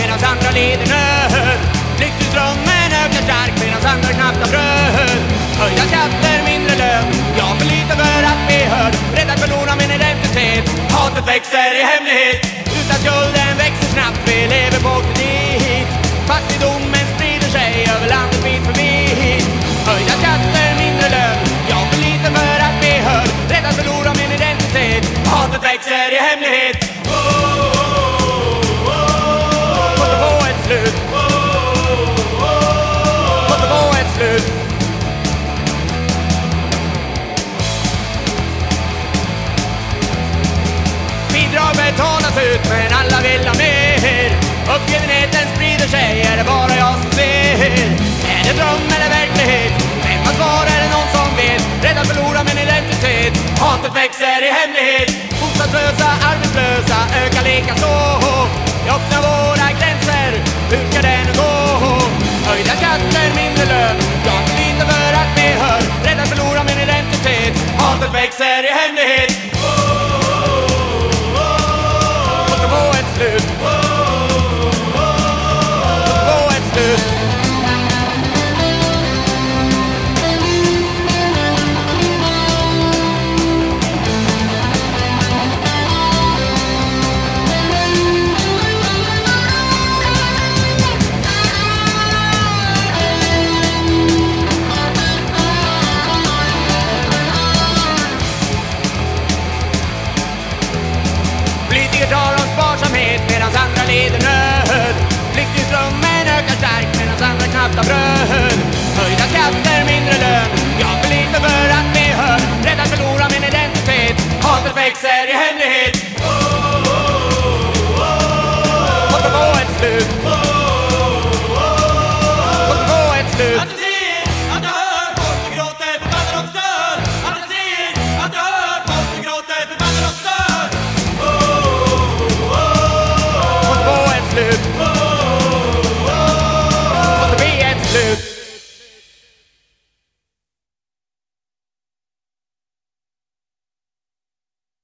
Medan andra lider nöd. Flyktingströmmen ökar starkt medan andra knappt har bröd. Höjda skatter, mindre lön. Jag för lite för att bli hörd. Rädd att förlora min identitet. Hatet växer i hemlighet. Utan skulden växer snabbt. Vi lever på kredit. Fattigdomen sprider sig över landet bit för bit. Höjda skatter, mindre lön. Jag för lite för att bli hörd. Rädd att förlora min identitet. Hatet växer i hemlighet. Ut men alla vill ha mer. Uppgivenheten sprider sig, är det bara jag som ser? Är det dröm eller verklighet? Vem har svar, är det någon som vet? Rädd att förlora min identitet. Hatet växer i hemlighet. Bostadslösa, arbetslösa ökar likaså. Vi öppnar våra gränser, hur ska det nu gå? Höjda skatter, mindre lön. Jag har för lite för att bli hörd. Rädd att förlora min identitet. Hatet växer i hemlighet. Oh, oh, oh, oh, oh, it's this. Medan andra lider nöd Flyktingströmmen ökar starkt medan andra knappt har bröd. Höjda skatter, mindre lön.